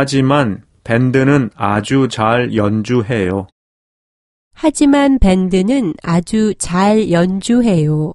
하지만 밴드는 아주 잘 연주해요. 하지만 밴드는 아주 잘 연주해요.